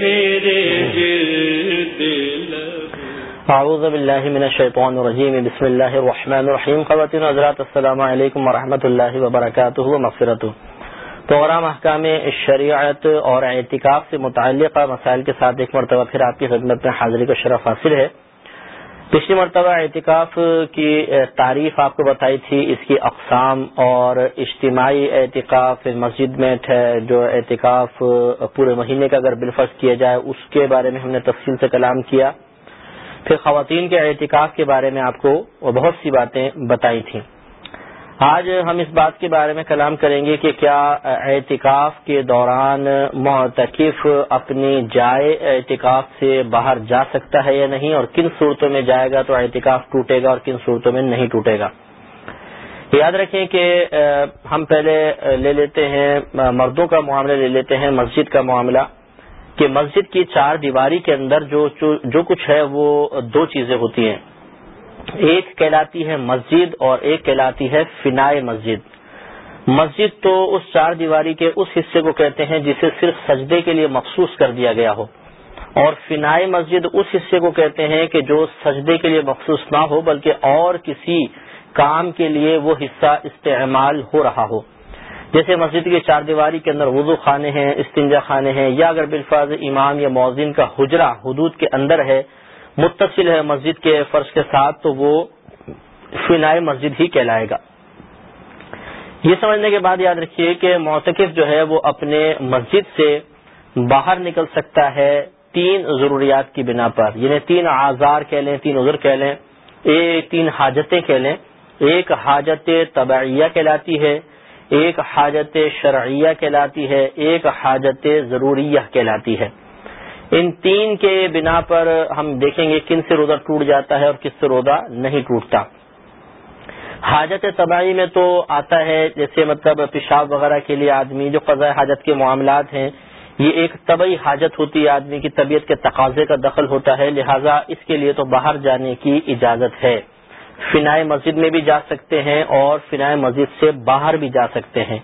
میرے اعوذ باللہ من الشیطان الرجیم، بسم اللہ الرحمن الرحیم. خواتین حضرات، السلام علیکم ورحمۃ اللہ وبرکاتہ مغفرت پروگرام احکام شریعت اور اعتکاف سے متعلقہ مسائل کے ساتھ ایک مرتبہ پھر آپ کی خدمت میں حاضری کا شرف حاصل ہے۔ پچھلی مرتبہ اعتکاف کی تعریف آپ کو بتائی تھی، اس کی اقسام اور اجتماعی اعتکاف مسجد میں جو اعتکاف پورے مہینے کا اگر بالفرض کیا جائے، اس کے بارے میں ہم نے تفصیل سے کلام کیا۔ پھر خواتین کے اعتکاف کے بارے میں آپ کو بہت سی باتیں بتائی تھیں۔ آج ہم اس بات کے بارے میں کلام کریں گے کہ کیا اعتکاف کے دوران معتکف اپنی جائے اعتکاف سے باہر جا سکتا ہے یا نہیں اور کن صورتوں میں جائے گا تو اعتکاف ٹوٹے گا اور کن صورتوں میں نہیں ٹوٹے گا؟ یاد رکھیں کہ ہم پہلے لے لیتے ہیں مردوں کا معاملہ لے لیتے ہیں، مسجد کا معاملہ، کہ مسجد کی چار دیواری کے اندر جو جو کچھ ہے وہ دو چیزیں ہوتی ہیں۔ ایک کہلاتی ہے مسجد اور ایک کہلاتی ہے فنائے مسجد۔ مسجد تو اس چار دیواری کے اس حصے کو کہتے ہیں جسے صرف سجدے کے لیے مخصوص کر دیا گیا ہو۔ اور فنائے مسجد اس حصے کو کہتے ہیں کہ جو سجدے کے لیے مخصوص نہ ہو بلکہ اور کسی کام کے لیے وہ حصہ استعمال ہو رہا ہو۔ جیسے مسجد کے چار دیواری کے اندر وضو خانے ہیں، استنجا خانے ہیں یا اگر بالفاظ امام یا مؤذن کا حجرہ حدود کے اندر ہے متصل ہے مسجد کے فرش کے ساتھ، تو وہ فنائے مسجد ہی کہلائے گا۔ یہ سمجھنے کے بعد یاد رکھیے کہ موتقف جو ہے، وہ اپنے مسجد سے باہر نکل سکتا ہے تین ضروریات کی بنا پر۔ یعنی تین آزار کہہ لیں، تین عذر کہہ لیں، ایک تین حاجتیں کہہ لیں۔ ایک حاجت طبعیہ کہلاتی ہے، ایک حاجت شرعیہ کہلاتی ہے، ایک حاجت ضروریہ کہلاتی ہے۔ ان تین کے بنا پر ہم دیکھیں گے کن سے روزہ ٹوٹ جاتا ہے اور کس سے روزہ نہیں ٹوٹتا۔ حاجت تباہی میں تو آتا ہے، جیسے مطلب پیشاب وغیرہ کے لیے آدمی، جو قضاء حاجت کے معاملات ہیں، یہ ایک طبعی حاجت ہوتی ہے، آدمی کی طبیعت کے تقاضے کا دخل ہوتا ہے، لہذا اس کے لیے تو باہر جانے کی اجازت ہے۔ فنائے مسجد میں بھی جا سکتے ہیں اور فنائے مسجد سے باہر بھی جا سکتے ہیں۔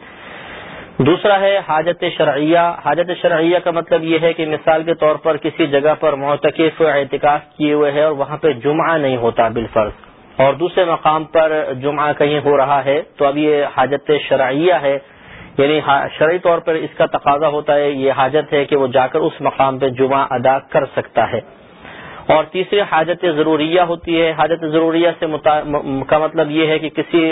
دوسرا ہے حاجت شرعیہ. حاجت شرعیہ کا مطلب یہ ہے کہ مثال کے طور پر کسی جگہ پر معتکف اعتکاف کیے ہوئے ہے اور وہاں پہ جمعہ نہیں ہوتا بالفرض. اور دوسرے مقام پر جمعہ کہیں ہو رہا ہے تو اب یہ حاجت شرعیہ ہے. یعنی شرعی طور پر اس کا تقاضا ہوتا ہے، یہ حاجت ہے کہ وہ جا کر اس مقام پہ جمعہ ادا کر سکتا ہے. اور تیسری حاجت ضروریہ ہوتی ہے. حاجت ضروریہ سے متا... کا مطلب یہ ہے کہ کسی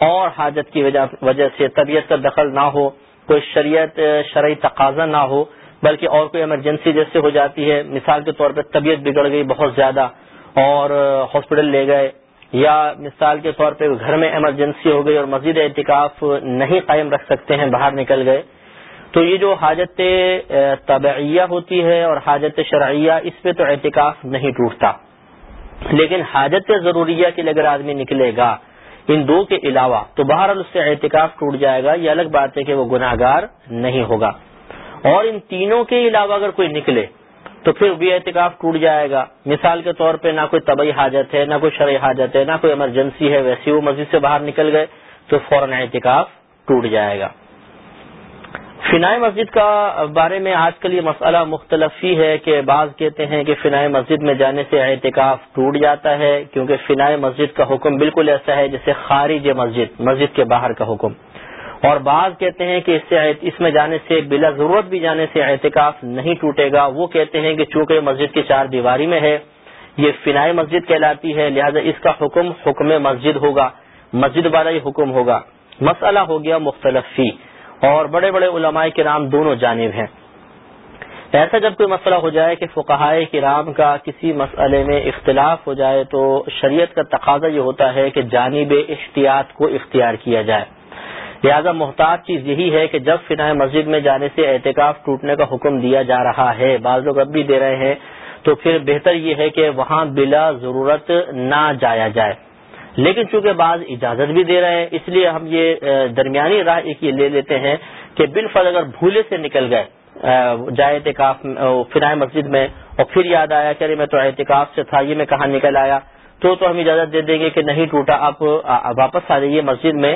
اور حاجت کی وجہ سے طبیعت کا دخل نہ ہو. کوئی شریعت شرعی تقاضا نہ ہو، بلکہ اور کوئی ایمرجنسی جیسے ہو جاتی ہے، مثال کے طور پہ طبیعت بگڑ گئی بہت زیادہ اور ہاسپٹل لے گئے، یا مثال کے طور پہ گھر میں ایمرجنسی ہو گئی اور مزید اعتکاف نہیں قائم رکھ سکتے ہیں، باہر نکل گئے۔ تو یہ جو حاجت طبعیہ ہوتی ہے اور حاجت شرعیہ، اس پہ تو اعتکاف نہیں ٹوٹتا۔ لیکن حاجت ضروریہ کے لیے اگر آدمی نکلے گا ان دو کے علاوہ تو بہرحال اس سے احتکاف ٹوٹ جائے گا، یہ الگ بات ہے کہ وہ گناہ گار نہیں ہوگا۔ اور ان تینوں کے علاوہ اگر کوئی نکلے تو پھر بھی احتکاف ٹوٹ جائے گا۔ مثال کے طور پہ نہ کوئی طبی حاجت ہے، نہ کوئی شرعی حاجت ہے، نہ کوئی ایمرجنسی ہے، ویسی وہ مسجد سے باہر نکل گئے تو فوراً احتکاف ٹوٹ جائے گا۔ فنائے مسجد کا بارے میں آج کل یہ مسئلہ مختلف ہی ہے کہ بعض کہتے ہیں کہ فنائے مسجد میں جانے سے اعتکاف ٹوٹ جاتا ہے کیونکہ فنائے مسجد کا حکم بالکل ایسا ہے جیسے خارج مسجد مسجد کے باہر کا حکم۔ اور بعض کہتے ہیں کہ اس سے اس میں جانے سے، بلا ضرورت بھی جانے سے اعتکاف نہیں ٹوٹے گا۔ وہ کہتے ہیں کہ چونکہ مسجد کی چار دیواری میں ہے، یہ فنائے مسجد کہلاتی ہے، لہذا اس کا حکم حکم مسجد ہوگا، مسجد والا ہی حکم ہوگا۔ مسئلہ ہو گیا مختلف فی اور بڑے بڑے علماء کرام دونوں جانب ہیں۔ ایسا جب کوئی مسئلہ ہو جائے کہ فقہائے کرام کا کسی مسئلے میں اختلاف ہو جائے تو شریعت کا تقاضا یہ ہوتا ہے کہ جانب احتیاط کو اختیار کیا جائے۔ لہذا محتاط چیز یہی ہے کہ جب فنائے مسجد میں جانے سے احتکاف ٹوٹنے کا حکم دیا جا رہا ہے، بعض لوگ اب بھی دے رہے ہیں، تو پھر بہتر یہ ہے کہ وہاں بلا ضرورت نہ جایا جائے۔ لیکن چونکہ بعض اجازت بھی دے رہے ہیں، اس لیے ہم یہ درمیانی راہ ایک یہ لے لیتے ہیں کہ بالفل اگر بھولے سے نکل گئے جائے احتکاف فرائے مسجد میں اور پھر یاد آیا کہ ارے میں تو احتکاف سے تھا، یہ میں کہاں نکل آیا؟ تو تو ہم اجازت دے دیں گے کہ نہیں ٹوٹا آپ واپس آ جائیے مسجد میں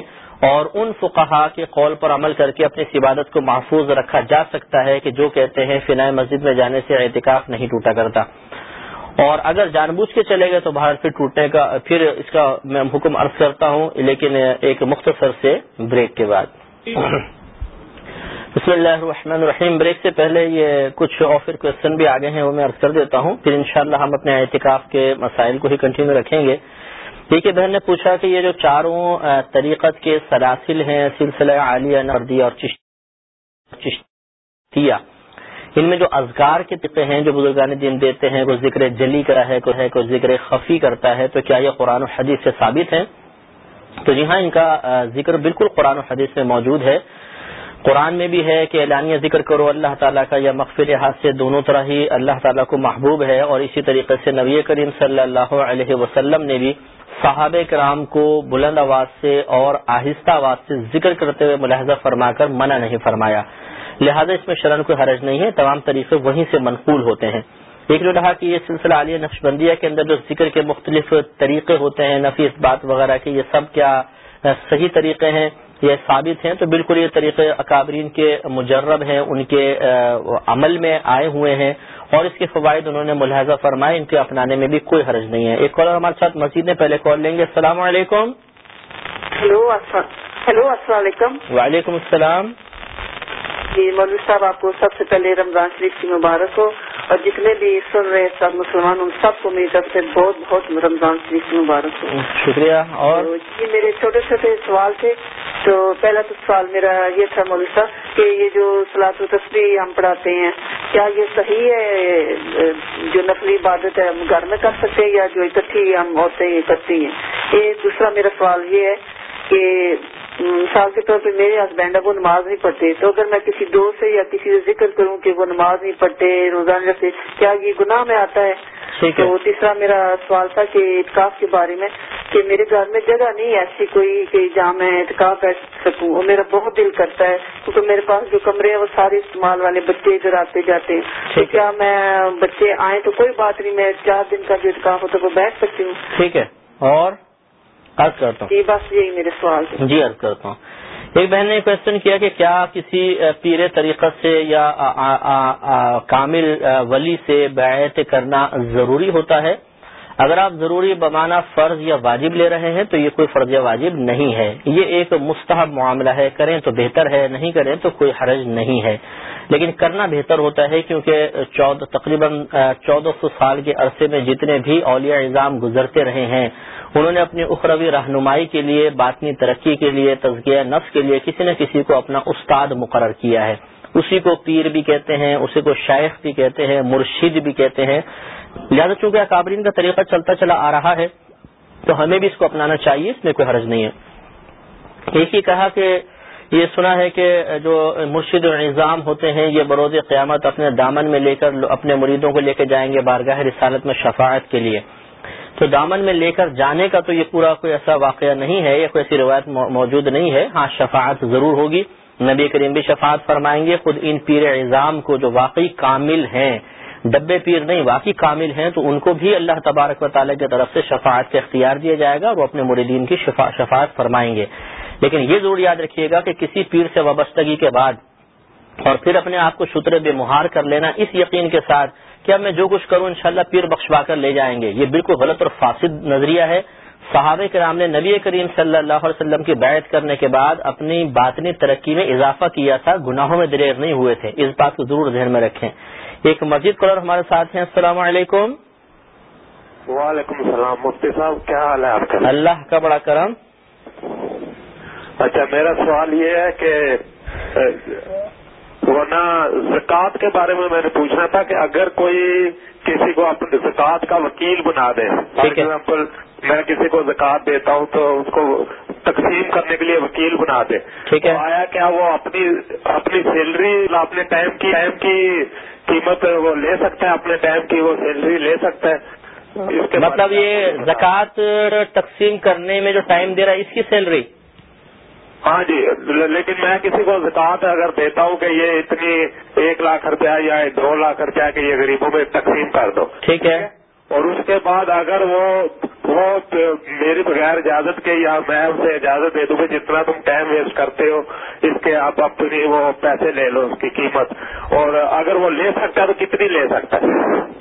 اور ان فقہا کے قول پر عمل کر کے اپنی عبادت کو محفوظ رکھا جا سکتا ہے کہ جو کہتے ہیں فنائے مسجد میں جانے سے اعتکاف نہیں ٹوٹا کرتا۔ اور اگر جان بوجھ کے چلے گئے تو باہر پھر ٹوٹنے کا، پھر اس کا میں حکم عرض کرتا ہوں، لیکن ایک مختصر سے بریک کے بعد۔ بسم اللہ الرحمن الرحیم۔ بریک سے پہلے یہ کچھ آفر کوشچن بھی آگے ہیں، وہ میں عرض کر دیتا ہوں۔ پھر انشاءاللہ ہم اپنے اعتکاف کے مسائل کو ہی کنٹینیو رکھیں گے۔ ٹھیک ہے، بہن نے پوچھا کہ یہ جو چاروں طریقت کے سلاسل ہیں، سلسلہ عالیہ نردی اور چشتیہ۔ ان میں جو ازگار کے طقے ہیں، جو بزرگان دین دیتے ہیں، کوئی ذکر جلی کا ہے، کوئی ہے، کوئی ذکر خفی کرتا ہے، تو کیا یہ قرآن و حدیث سے ثابت ہے تو جی ہاں ان کا ذکر بالکل قرآن و حدیث میں موجود ہے۔ قرآن میں بھی ہے کہ اعلانیہ ذکر کرو، اللہ تعالیٰ کا یا مغفر لحاظ سے دونوں طرح ہی اللہ تعالیٰ کو محبوب ہے۔ اور اسی طریقے سے نبی کریم صلی اللہ علیہ وسلم نے بھی صحابہ کرام کو بلند آواز سے اور آہستہ آواز سے ذکر کرتے ہوئے ملاحظہ فرما کر منع نہیں فرمایا۔ لہذا اس میں شرن کوئی حرج نہیں ہے تمام طریقے وہیں سے منقول ہوتے ہیں۔ ایک جو رہا کہ یہ سلسلہ عالیہ نقش بندیہ کے اندر جو ذکر کے مختلف طریقے ہوتے ہیں نفی اس بات وغیرہ کے یہ سب کیا صحیح طریقے ہیں یہ ثابت ہیں تو بالکل یہ طریقے اکابرین کے مجرب ہیں ان کے عمل میں آئے ہوئے ہیں۔ اور اس کے فوائد انہوں نے ملاحظہ فرمائے ان کے اپنانے میں بھی کوئی حرج نہیں ہے۔ ایک کالر ہمارے ساتھ مسجد میں پہلے کال لیں گے۔ السلام علیکم۔ ہلو ہلو السلام علیکم۔ وعلیکم السلام۔ جی مولوی صاحب آپ کو سب سے پہلے رمضان شریف کی مبارک ہو اور جتنے بھی سن رہے سب مسلمان ان سب کو میری طرف سے بہت بہت رمضان شریف کی مبارک ہو۔ شکریہ اور؟ جی میرے چھوٹے چھوٹے سوال تھے۔ تو پہلا تو سوال میرا یہ تھا مولوی صاحب کہ یہ جو سلاط و تصویر ہم پڑھاتے ہیں کیا یہ صحیح ہے؟ جو نقلی عبادت ہے ہم گھر میں کر سکتے ہیں یا جو اکٹھی ہم عورتیں کرتی ہیں؟ یہ دوسرا میرا سوال یہ ہے کہ مثال کے طور پہ میرے ہسبینڈ ہے وہ نماز نہیں پڑھتے تو اگر میں کسی دوست سے یا کسی سے ذکر کروں کہ وہ نماز نہیں پڑھتے روزانہ رکھتے کیا یہ گناہ میں آتا ہے تو تیسرا میرا سوال تھا کہ اتکاف کے بارے میں کہ میرے گھر میں جگہ نہیں ایسی کوئی کہ جہاں میں اتکاف بیٹھ سکوں وہ میرا بہت دل کرتا ہے کیونکہ میرے پاس جو کمرے ہیں وہ سارے استعمال والے بچے ادھر آتے جاتے ہیں۔ کیا میں بچے آئیں تو کوئی بات نہیں میں چار دن کا جو اتکاف ہوتا ہے وہ بیٹھ سکتی ہوں۔ ٹھیک ہے۔ اور عرض کرتا ہوں۔ جی بس یہی میرے سوال جی عرض کرتا ہوں۔ ایک بہن نے کوشچن کیا کہ کیا کسی پیر طریقت سے یا کامل ولی سے بیعت کرنا ضروری ہوتا ہے؟ اگر آپ ضروری بمانا فرض یا واجب لے رہے ہیں تو یہ کوئی فرض یا واجب نہیں ہے۔ یہ ایک مستحب معاملہ ہے۔ کریں تو بہتر ہے، نہیں کریں تو کوئی حرج نہیں ہے۔ لیکن کرنا بہتر ہوتا ہے کیونکہ چودہ تقریباً چودہ سو سال کے عرصے میں جتنے بھی اولیاء نظام گزرتے رہے ہیں، انہوں نے اپنی اخروی رہنمائی کے لیے، باطنی ترقی کے لیے، تزکیہ نفس کے لیے کسی نہ کسی کو اپنا استاد مقرر کیا ہے۔ اسی کو پیر بھی کہتے ہیں، اسی کو شیخ بھی کہتے ہیں، مرشد بھی کہتے ہیں۔ لہٰذا چونکہ اکابرین کا طریقہ چلتا چلا آ رہا ہے، تو ہمیں بھی اس کو اپنانا چاہیے، اس میں کوئی حرج نہیں ہے۔ ایک ہی کہا کہ یہ سنا ہے کہ جو مرشد نظام ہوتے ہیں، یہ بروز قیامت اپنے دامن میں لے کر اپنے مریدوں کو لے کے جائیں گے بارگاہ رسالت میں شفاعت کے لیے۔ تو دامن میں لے کر جانے کا تو یہ پورا کوئی ایسا واقعہ نہیں ہے یا کوئی ایسی روایت موجود نہیں ہے۔ ہاں شفاعت ضرور ہوگی۔ نبی کریم بھی شفاعت فرمائیں گے، خود ان پیر اعظام کو جو واقعی کامل ہیں، ڈبے پیر نہیں، واقعی کامل ہیں، تو ان کو بھی اللہ تبارک و تعالیٰ کی طرف سے شفاعت کا اختیار دیا جائے گا اور وہ اپنے مریدین کی شفاعت فرمائیں گے۔ لیکن یہ ضرور یاد رکھیے گا کہ کسی پیر سے وابستگی کے بعد اور پھر اپنے آپ کو شتر بے مہار کر لینا اس یقین کے ساتھ کہ اب میں جو کچھ کروں، انشاءاللہ پیر بخشوا کر لے جائیں گے۔ یہ بالکل غلط اور فاسد نظریہ ہے۔ صحابہ کرام نے نبی کریم صلی اللہ علیہ وسلم کی بیعت کرنے کے بعد اپنی باطنی ترقی میں اضافہ کیا تھا گناہوں میں دلیر نہیں ہوئے تھے۔ اس بات کو ضرور ذہن میں رکھیں۔ ایک مسجد کلر ہمارے ساتھ ہیں۔ السلام علیکم۔ وعلیکم السلام۔ مفتی صاحب کیا حال ہے آپ کا؟ اللہ کا بڑا کرم۔ اچھا میرا سوال یہ ہے کہ ورنہ زکوٰۃ کے بارے میں میں نے پوچھنا تھا کہ اگر کوئی کسی کو اپنے زکوٰۃ کا وکیل بنا دے فار ایگزامپل میں کسی کو زکوٰۃ دیتا ہوں تو اس کو تقسیم کرنے کے لیے وکیل بنا دے۔ ٹھیک ہے۔ آیا کیا وہ اپنی اپنی سیلری اپنے ٹائم کی ٹائم کی قیمت وہ لے سکتا ہے اپنے ٹائم کی وہ سیلری لے سکتا ہے مطلب یہ زکوٰۃ تقسیم کرنے میں جو ٹائم دے رہا ہے اس کی سیلری۔ ہاں جی لیکن میں کسی کو زکات اگر دیتا ہوں کہ یہ اتنی ایک لاکھ روپیہ یا دو لاکھ روپیہ کہ یہ غریبوں میں تقسیم کر دو۔ ٹھیک ہے۔ اور اس کے بعد اگر وہ وہ میری بغیر اجازت کے یا میں اسے اجازت دے دوں گا جتنا تم ٹائم ویسٹ کرتے ہو اس کے آپ اپنی وہ پیسے لے لو اس کی قیمت۔ اور اگر وہ لے سکتا ہے تو کتنی لے سکتا ہے؟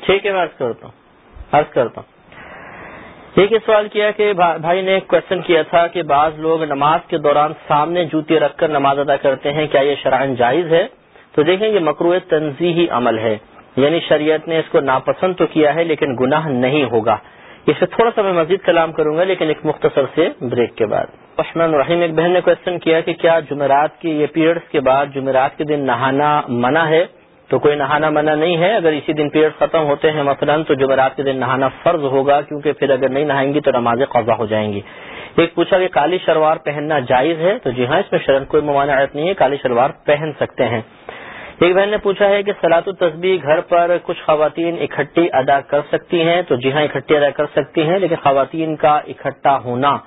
ٹھیک ہے میں عرض کرتا ہوں۔ عرض کرتا ہوں۔ ایک سوال کیا کہ بھائی نے ایک کوشچن کیا تھا کہ بعض لوگ نماز کے دوران سامنے جوتے رکھ کر نماز ادا کرتے ہیں، کیا یہ شرائن جائز ہے؟ تو دیکھیں یہ مکرو تنظیحی عمل ہے۔ یعنی شریعت نے اس کو ناپسند تو کیا ہے، لیکن گناہ نہیں ہوگا۔ اس سے تھوڑا سا میں مزید کلام کروں گا، لیکن ایک مختصر سے بریک کے بعد۔ رحمان رحیم ایک بہن نے کوشچن کیا کہ کیا جمعرات کی یہ پیریڈز کے بعد جمعرات کے دن نہانا منع ہے؟ تو کوئی نہانا منع نہیں ہے۔ اگر اسی دن پیریڈ ختم ہوتے ہیں مثلاً، تو جمعرات کے دن نہانا فرض ہوگا، کیونکہ پھر اگر نہیں نہائیں گی تو نمازیں قضا ہو جائیں گی۔ ایک پوچھا کہ کالی شلوار پہننا جائز ہے؟ تو جی ہاں اس میں شرن کوئی ممانعت نہیں ہے، کالی شلوار پہن سکتے ہیں۔ ایک بہن نے پوچھا ہے کہ سلاط التسبی گھر پر کچھ خواتین اکٹھی ادا کر سکتی ہیں؟ تو جی ہاں اکٹھی ادا کر سکتی ہیں، لیکن خواتین کا اکٹھا ہونا۔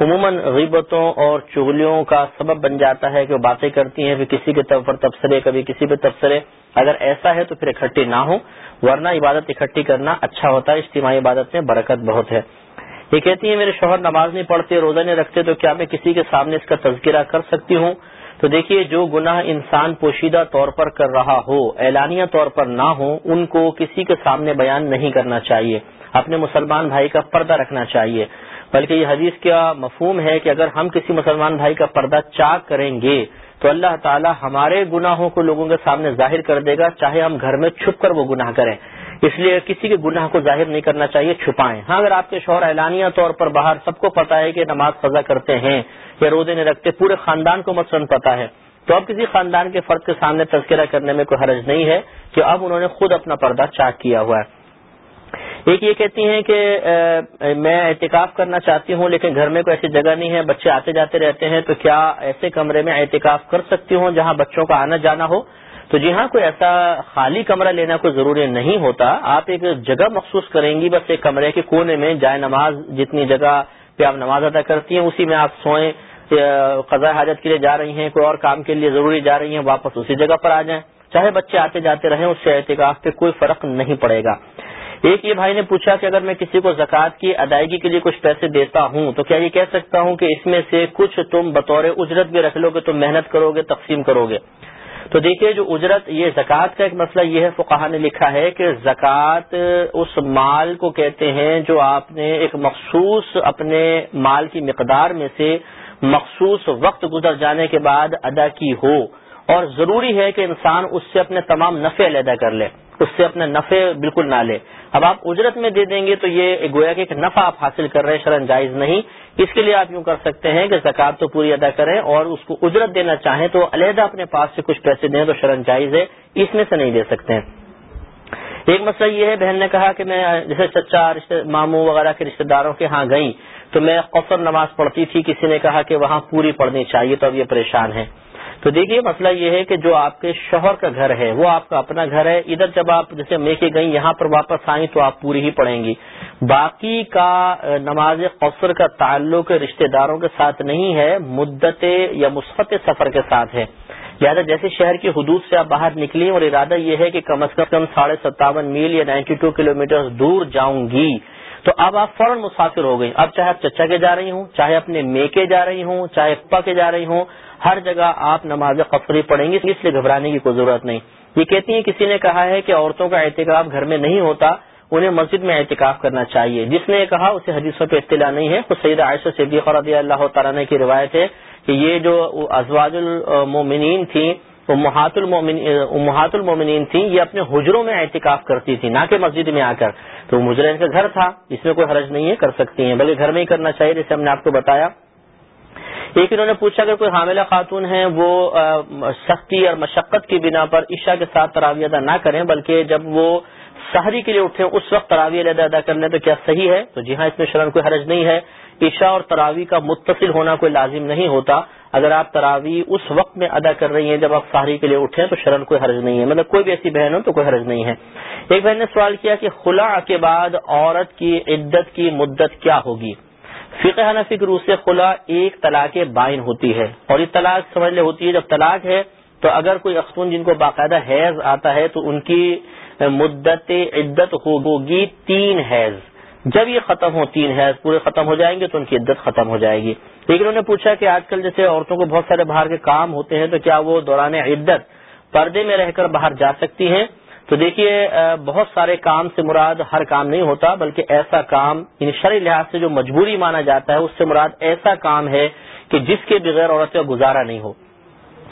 عموماً غیبتوں اور چغلیوں کا سبب بن جاتا ہے کہ وہ باتیں کرتی ہیں، پھر کسی کے طور پر تبصرے، کبھی کسی پہ تبصرے۔ اگر ایسا ہے تو پھر اکٹھی نہ ہو ورنہ عبادت اکٹھی کرنا اچھا ہوتا ہے، اجتماعی عبادت میں برکت بہت ہے۔ یہ کہتی ہیں، میرے شوہر نماز نہیں پڑھتے، روزہ نہیں رکھتے، تو کیا میں کسی کے سامنے اس کا تذکرہ کر سکتی ہوں؟ تو دیکھیے، جو گناہ انسان پوشیدہ طور پر کر رہا ہو، اعلانیہ طور پر نہ ہو، ان کو کسی کے سامنے بیان نہیں کرنا چاہیے۔ اپنے مسلمان بھائی کا پردہ رکھنا چاہیے۔ بلکہ یہ حدیث کا مفہوم ہے کہ اگر ہم کسی مسلمان بھائی کا پردہ چاک کریں گے تو اللہ تعالی ہمارے گناہوں کو لوگوں کے سامنے ظاہر کر دے گا، چاہے ہم گھر میں چھپ کر وہ گناہ کریں۔ اس لیے کسی کے گناہ کو ظاہر نہیں کرنا چاہیے، چھپائیں۔ ہاں اگر آپ کے شوہر اعلانیہ طور پر باہر، سب کو پتا ہے کہ نماز فضا کرتے ہیں، یا روزے نہیں رکھتے، پورے خاندان کو مثلاً پتا ہے۔ تو اب کسی خاندان کے فرد کے سامنے تذکرہ کرنے میں کوئی حرج نہیں ہے کہ اب انہوں نے خود اپنا پردہ چاک کیا ہوا ہے۔ ایک یہ کہتی ہیں کہ میں احتکاف کرنا چاہتی ہوں، لیکن گھر میں کوئی ایسی جگہ نہیں ہے، بچے آتے جاتے رہتے ہیں، تو کیا ایسے کمرے میں احتکاف کر سکتی ہوں جہاں بچوں کا آنا جانا ہو؟ تو جی ہاں کوئی ایسا خالی کمرہ لینا کوئی ضروری نہیں ہوتا۔ آپ ایک جگہ مخصوص کریں گی، بس ایک کمرے کے کونے میں جائے نماز، جتنی جگہ پہ آپ نماز ادا کرتی ہیں، اسی میں آپ سوئیں قضاء حاجت کے لیے جا رہی ہیں، کوئی اور کام کے لیے ضروری جا رہی ہیں، واپس اسی جگہ پر آ جائیں۔ چاہے بچے آتے جاتے رہیں، اس سے احتکاف پہ کوئی فرق نہیں پڑے گا۔ ایک یہ بھائی نے پوچھا کہ اگر میں کسی کو زکوٰۃ کی ادائیگی کے لیے کچھ پیسے دیتا ہوں، تو کیا یہ کہہ سکتا ہوں کہ اس میں سے کچھ تم بطور اجرت بھی رکھ لو گے، تم محنت کرو گے، تقسیم کرو گے؟ تو دیکھیے، جو اجرت، یہ زکوٰۃ کا ایک مسئلہ یہ ہے فقہ نے لکھا ہے کہ زکوٰۃ اس مال کو کہتے ہیں جو آپ نے ایک مخصوص اپنے مال کی مقدار میں سے مخصوص وقت گزر جانے کے بعد ادا کی ہو، اور ضروری ہے کہ انسان اس سے اپنے تمام نفع علیحدہ کر لے۔ اس سے اپنے نفع بالکل نہ لے۔ اب آپ اجرت میں دے دیں گے تو یہ گویا کہ ایک نفع آپ حاصل کر رہے ہیں، شرن جائز نہیں۔ اس کے لیے آپ یوں کر سکتے ہیں کہ زکوٰۃ تو پوری ادا کریں اور اس کو اجرت دینا چاہیں تو علیحدہ اپنے پاس سے کچھ پیسے دیں تو شرن جائز ہے۔ اس میں سے نہیں دے سکتے۔ ہیں ایک مسئلہ یہ ہے، بہن نے کہا کہ میں جیسے چچا رشتے ماموں وغیرہ کے رشتے داروں کے ہاں گئی تو میں قصر نماز پڑھتی تھی، کسی نے کہا کہ وہاں پوری پڑھنی چاہیے تو اب یہ پریشان ہے تو دیکھیے، مسئلہ یہ ہے کہ جو آپ کے شوہر کا گھر ہے، وہ آپ کا اپنا گھر ہے، ادھر جب آپ جیسے میں کے گئی یہاں پر واپس آئیں تو آپ پوری ہی پڑھیں گی۔ باقی کا نماز قصر کا تعلق رشتہ داروں کے ساتھ نہیں ہے، مدت یا مثبت سفر کے ساتھ ہے۔ لہٰذا جیسے شہر کی حدود سے آپ باہر نکلی اور ارادہ یہ ہے کہ کم از کم ساڑھے ستاون میل یا نائنٹی ٹو کلو دور جاؤں گی۔ تو اب آپ فوراً مسافر ہو گئی اب چاہے آپ چچا کے جا رہی ہوں، چاہے اپنے میکے جا رہی ہوں، چاہے اپا کے جا رہی ہوں، ہر جگہ آپ نماز قفری پڑھیں گی اس لیے گھبرانے کی کوئی ضرورت نہیں۔ یہ کہتی ہیں، کسی نے کہا ہے کہ عورتوں کا احتکاب گھر میں نہیں ہوتا، انہیں مسجد میں احتکاب کرنا چاہیے۔ جس نے کہا، اسے حدیثوں پہ اطلاع نہیں ہے۔ تو سید عائشہ صدیق رضی اللہ تعالیٰ کی روایت ہے کہ یہ جو ازواج المومنین تھیں محات المحات المومنین تھیں، یہ اپنے حجروں میں احتکاف کرتی تھی نہ کہ مسجد میں آ کر۔ تو مجرے ان کا گھر تھا، اس میں کوئی حرج نہیں ہے، کر سکتی ہیں، بلکہ گھر میں ہی کرنا چاہیے، جیسے ہم نے آپ کو بتایا۔ ایک انہوں نے پوچھا، اگر کوئی حاملہ خاتون ہے وہ سختی اور مشقت کی بنا پر عشاء کے ساتھ تراوی ادا نہ کریں، بلکہ جب وہ شہری کے لیے اٹھیں، اس وقت تراوی ادا ادا کر لیں تو کیا صحیح ہے؟ تو جی ہاں اس میں شرم کوئی حرج نہیں ہے۔ عشاء اور تراوی کا متصل ہونا کوئی لازم نہیں ہوتا۔ اگر آپ تراوی اس وقت میں ادا کر رہی ہیں جب آپ سہری کے لیے اٹھیں تو شرن کوئی حرج نہیں ہے۔ مطلب کوئی بھی ایسی بہن ہو تو کوئی حرج نہیں ہے۔ ایک بہن نے سوال کیا کہ خلا کے بعد عورت کی عدت کی مدت کیا ہوگی؟ فقہ حنفی کی روح سے خلا ایک طلاق بائن ہوتی ہے۔ اور یہ طلاق سمجھ لے ہوتی ہے، جب طلاق ہے تو اگر کوئی اختون جن کو باقاعدہ حیض آتا ہے تو ان کی مدت عدت ہوگی تین حیض۔ جب یہ ختم ہو تین حیض پورے ختم ہو جائیں گے تو ان کی عدت ختم ہو جائے گی۔ لیکن انہوں نے پوچھا کہ آج کل جیسے عورتوں کو بہت سارے باہر کے کام ہوتے ہیں تو کیا وہ دوران عدت پردے میں رہ کر باہر جا سکتی ہیں؟ تو دیکھیے بہت سارے کام سے مراد ہر کام نہیں ہوتا، بلکہ ایسا کام ان شرعی لحاظ سے جو مجبوری مانا جاتا ہے، اس سے مراد ایسا کام ہے کہ جس کے بغیر عورت کا گزارا نہیں ہو۔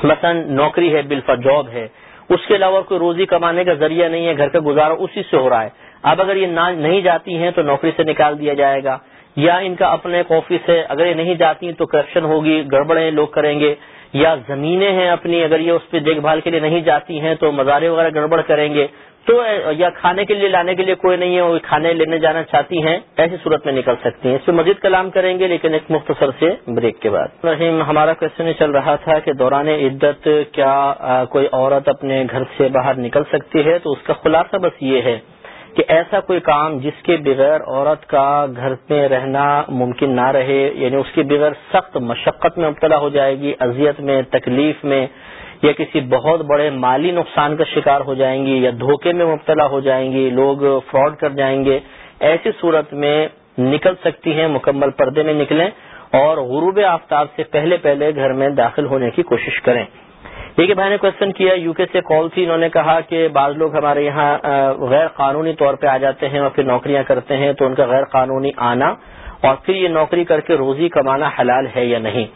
مثلا نوکری ہے بالفا جاب ہے اس کے علاوہ کوئی روزی کمانے کا ذریعہ نہیں ہے، گھر کا گزارا اسی سے ہو رہا ہے۔ اب اگر یہ نہیں جاتی ہیں تو نوکری سے نکال دیا جائے گا۔ یا ان کا اپنا ایک آفس ہے، اگر یہ نہیں جاتی تو کرپشن ہوگی، گڑبڑیں لوگ کریں گے۔ یا زمینیں ہیں اپنی، اگر یہ اس پہ دیکھ بھال کے لیے نہیں جاتی ہیں تو مزارے وغیرہ گڑبڑ کریں گے۔ تو یا کھانے کے لیے لانے کے لیے کوئی نہیں ہے، وہ کھانے لینے جانا چاہتی ہیں، ایسی صورت میں نکل سکتی ہیں۔ اس پہ مزید کلام کریں گے، لیکن ایک مختصر سے بریک کے بعد۔ رحیم، ہمارا کوشچن چل رہا تھا کہ دوران عدت کیا کوئی عورت اپنے گھر سے باہر نکل سکتی ہے؟ تو اس کا خلاصہ بس یہ ہے کہ ایسا کوئی کام جس کے بغیر عورت کا گھر میں رہنا ممکن نہ رہے یعنی اس کے بغیر سخت مشقت میں مبتلا ہو جائے گی، اذیت میں، تکلیف میں یا کسی بہت بڑے مالی نقصان کا شکار ہو جائیں گی یا دھوکے میں مبتلا ہو جائیں گی لوگ فراڈ کر جائیں گے، ایسی صورت میں نکل سکتی ہیں، مکمل پردے میں نکلیں اور غروب آفتاب سے پہلے پہلے گھر میں داخل ہونے کی کوشش کریں۔ دیکھیے بھائی نے کوشچن کیا، یو کے سے کال تھی، انہوں نے کہا کہ بعض لوگ ہمارے یہاں غیر قانونی طور پہ آ جاتے ہیں اور پھر نوکریاں کرتے ہیں تو ان کا غیر قانونی آنا اور پھر یہ نوکری کر کے روزی کمانا حلال ہے یا نہیں۔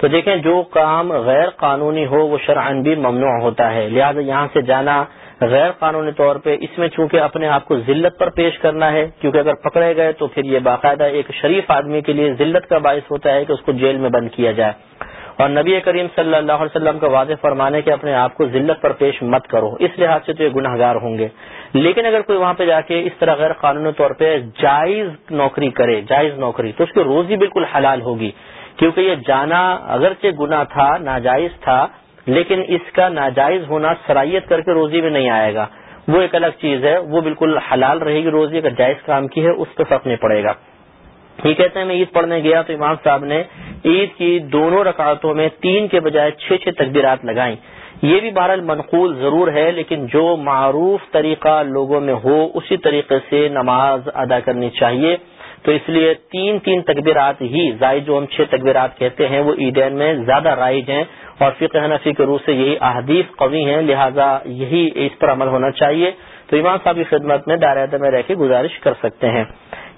تو دیکھیں جو کام غیر قانونی ہو وہ شرعن بھی ممنوع ہوتا ہے۔ لہذا یہاں سے جانا غیر قانونی طور پہ اس میں چونکہ اپنے آپ کو ذلت پر پیش کرنا ہے، کیونکہ اگر پکڑے گئے تو پھر یہ باقاعدہ ایک شریف آدمی کے لیے ذلت کا باعث ہوتا ہے کہ اس کو جیل میں بند کیا جائے۔ اور نبی کریم صلی اللہ علیہ وسلم کا واضح فرمانے کے اپنے آپ کو ذلت پر پیش مت کرو، اس لحاظ سے تو یہ گناہ گار ہوں گے۔ لیکن اگر کوئی وہاں پہ جا کے اس طرح غیر قانونی طور پہ جائز نوکری کرے، جائز نوکری، تو اس کی روزی بالکل حلال ہوگی۔ کیونکہ یہ جانا اگرچہ گنا تھا، ناجائز تھا، لیکن اس کا ناجائز ہونا سرائیت کر کے روزی میں نہیں آئے گا۔ وہ ایک الگ چیز ہے، وہ بالکل حلال رہے گی روزی، اگر جائز کام کی ہے، اس پہ فرق نہیں پڑے گا۔ یہ کہتے ہیں، میں عید پڑھنے گیا تو امام صاحب نے عید کی دونوں رکعتوں میں تین کے بجائے چھ چھ تقبیرات لگائیں۔ یہ بھی بہرحال منقول ضرور ہے، لیکن جو معروف طریقہ لوگوں میں ہو، اسی طریقے سے نماز ادا کرنی چاہیے۔ تو اس لیے تین تین تقبیرات ہی زائد جو ہم چھ تقبیرات کہتے ہیں، وہ عیدین میں زیادہ رائج ہیں اور فقہ حنفی کے روح سے یہی احادیث قوی ہیں، لہذا یہی اس پر عمل ہونا چاہیے۔ تو امام صاحب کی خدمت میں دائرہ میں رہ کے گزارش کر سکتے ہیں۔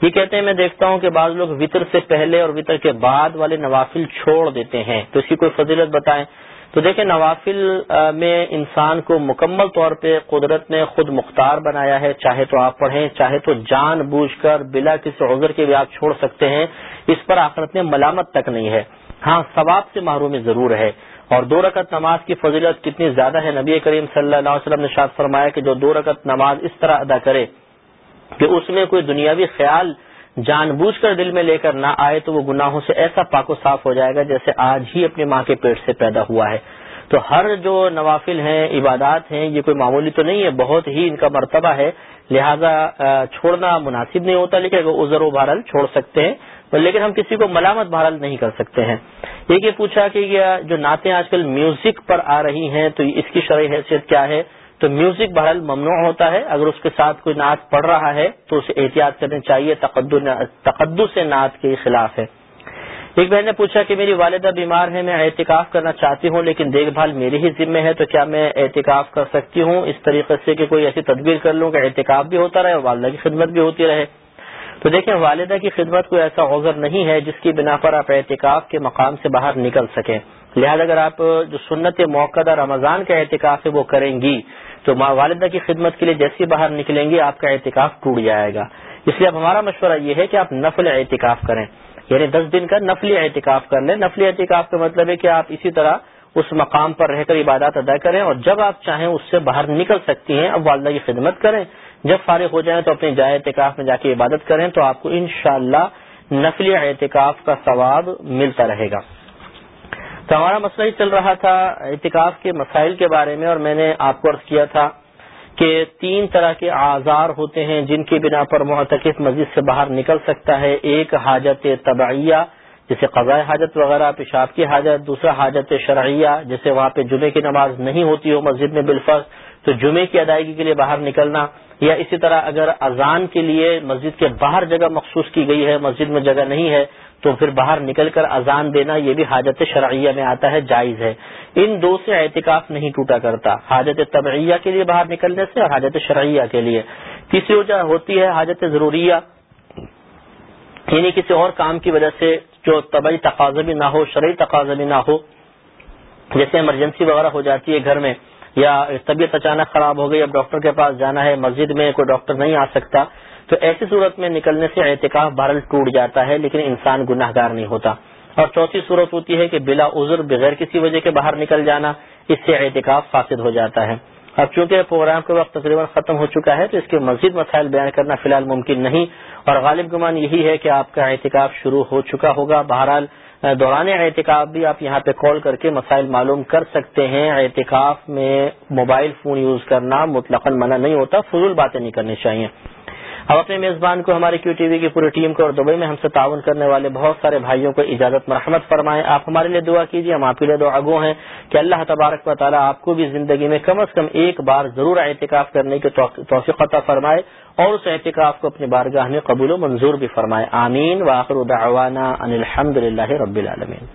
یہ کہتے ہیں، میں دیکھتا ہوں کہ بعض لوگ وطر سے پہلے اور وطر کے بعد والے نوافل چھوڑ دیتے ہیں۔ تو اس کی کوئی فضیلت بتائیں۔ تو دیکھیں نوافل میں انسان کو مکمل طور پہ قدرت نے خود مختار بنایا ہے، چاہے تو آپ پڑھیں، چاہے تو جان بوجھ کر بلا کسی عذر کے بھی آپ چھوڑ سکتے ہیں، اس پر آخرت میں ملامت تک نہیں ہے۔ ہاں ثواب سے محرومی ضرور ہے۔ اور دو رکعت نماز کی فضیلت کتنی زیادہ ہے، نبی کریم صلی اللہ علیہ وسلم نے شاد فرمایا کہ جو دو رکعت نماز اس طرح ادا کرے کہ اس میں کوئی دنیاوی خیال جان بوجھ کر دل میں لے کر نہ آئے تو وہ گناہوں سے ایسا پاک و صاف ہو جائے گا جیسے آج ہی اپنی ماں کے پیٹ سے پیدا ہوا ہے۔ تو ہر جو نوافل ہیں، عبادات ہیں، یہ کوئی معمولی تو نہیں ہے، بہت ہی ان کا مرتبہ ہے۔ لہذا چھوڑنا مناسب نہیں ہوتا، لیکن ازر و بہرحال چھوڑ سکتے ہیں لیکن ہم کسی کو ملامت بہرحال نہیں کر سکتے ہیں۔ ایک یہ پوچھا کہ یہ جو نعتیں آج کل میوزک پر آ رہی ہیں، تو اس کی شرح حیثیت کیا ہے؟ تو میوزک بہرحال ممنوع ہوتا ہے۔ اگر اس کے ساتھ کوئی نعت پڑھ رہا ہے تو اسے احتیاط کرنی چاہیے۔ تقدس نعت کے خلاف ہے۔ ایک بہن نے پوچھا کہ میری والدہ بیمار ہے، میں احتکاف کرنا چاہتی ہوں، لیکن دیکھ بھال میری ہی ذمہ ہے، تو کیا میں احتکاف کر سکتی ہوں؟ اس طریقے سے کہ کوئی ایسی تدبیر کر لوں کہ احتکاف بھی ہوتا رہے اور والدہ کی خدمت بھی ہوتی رہے۔ تو دیکھیں، والدہ کی خدمت کوئی ایسا عذر نہیں ہے جس کی بنا پر آپ احتکاف کے مقام سے باہر نکل سکیں۔ لہٰذا اگر آپ جو سنت موقع رمضان کا احتکاف ہے وہ کریں گی۔ تو ماں والدہ کی خدمت کے لیے جیسے باہر نکلیں گے، آپ کا احتکاف ٹوٹ جائے گا۔ اس لیے اب ہمارا مشورہ یہ ہے کہ آپ نفل احتکاف کریں۔ یعنی دس دن کا نفلی احتکاف کر لیں۔ نفلی احتکاف کا مطلب ہے کہ آپ اسی طرح اس مقام پر رہ کر عبادات ادا کریں اور جب آپ چاہیں اس سے باہر نکل سکتی ہیں، اب والدہ کی خدمت کریں۔ جب فارغ ہو جائیں تو اپنے جائے احتکاف میں جا کے عبادت کریں تو آپ کو انشاءاللہ نفلی احتکاف کا ثواب ملتا رہے گا۔ تو ہمارا مسئلہ ہی چل رہا تھا احتکاف کے مسائل کے بارے میں اور میں نے آپ کو عرض کیا تھا کہ تین طرح کے آزار ہوتے ہیں جن کی بنا پر معتکف مسجد سے باہر نکل سکتا ہے۔ ایک حاجت طبعیہ جیسے قضاء حاجت وغیرہ، پیشاب کی حاجت، دوسرا حاجت شرعیہ جیسے وہاں پہ جمعے کی نماز نہیں ہوتی ہو مسجد میں بالفرض، تو جمعے کی ادائیگی کے لیے باہر نکلنا۔ یا اسی طرح اگر اذان کے لیے مسجد کے باہر جگہ مخصوص کی گئی ہے، مسجد میں جگہ نہیں ہے، تو پھر باہر نکل کر اذان دینا یہ بھی حاجت شرعیہ میں آتا ہے، جائز ہے۔ ان دو سے اعتکاف نہیں ٹوٹا کرتا، حاجت طبعیہ کے لیے باہر نکلنے سے اور حاجت شرعیہ کے لیے۔ تیسری وجہ ہوتی ہے حاجت ضروریہ یعنی کسی اور کام کی وجہ سے جو طبعی تقاضبی نہ ہو، شرعی تقاضبی نہ ہو، جیسے ایمرجنسی وغیرہ ہو جاتی ہے گھر میں یا طبیعت اچانک خراب ہو گئی، اب ڈاکٹر کے پاس جانا ہے، مسجد میں کوئی ڈاکٹر نہیں آ سکتا، تو ایسی صورت میں نکلنے سے احتکاف بہرل ٹوٹ جاتا ہے، لیکن انسان گناہ گار نہیں ہوتا۔ اور چوتھی صورت ہوتی ہے کہ بلا عذر بغیر کسی وجہ کے باہر نکل جانا، اس سے احتکاف فاسد ہو جاتا ہے۔ اب چونکہ پروگرام کے وقت تقریباً ختم ہو چکا ہے تو اس کے مزید مسائل بیان کرنا فی الحال ممکن نہیں اور غالب گمان یہی ہے کہ آپ کا احتکاب شروع ہو چکا ہوگا۔ بہرحال، دوران احتکاب بھی آپ یہاں پہ کال کر کے مسائل معلوم کر سکتے ہیں۔ احتکاف میں موبائل فون یوز کرنا مطلق منع نہیں ہوتا، فضول باتیں نہیں کرنی چاہیے۔ ہم اپنے میزبان کو ہماری کیو ٹی وی کی پوری ٹیم کو اور دبئی میں ہم سے تعاون کرنے والے بہت سارے بھائیوں کو اجازت مرحمت فرمائیں۔ آپ ہمارے لیے دعا کیجیے ہم آپ کے لیے دعا گو ہیں کہ اللہ تبارک و تعالیٰ آپ کو بھی زندگی میں کم از کم ایک بار ضرور احتکاف کرنے کی توفیق عطا فرمائے اور اس احتکاف کو اپنی بارگاہ میں قبول و منظور بھی فرمائے۔ آمین۔ واخر دعوانا ان الحمد للہ رب العالمین۔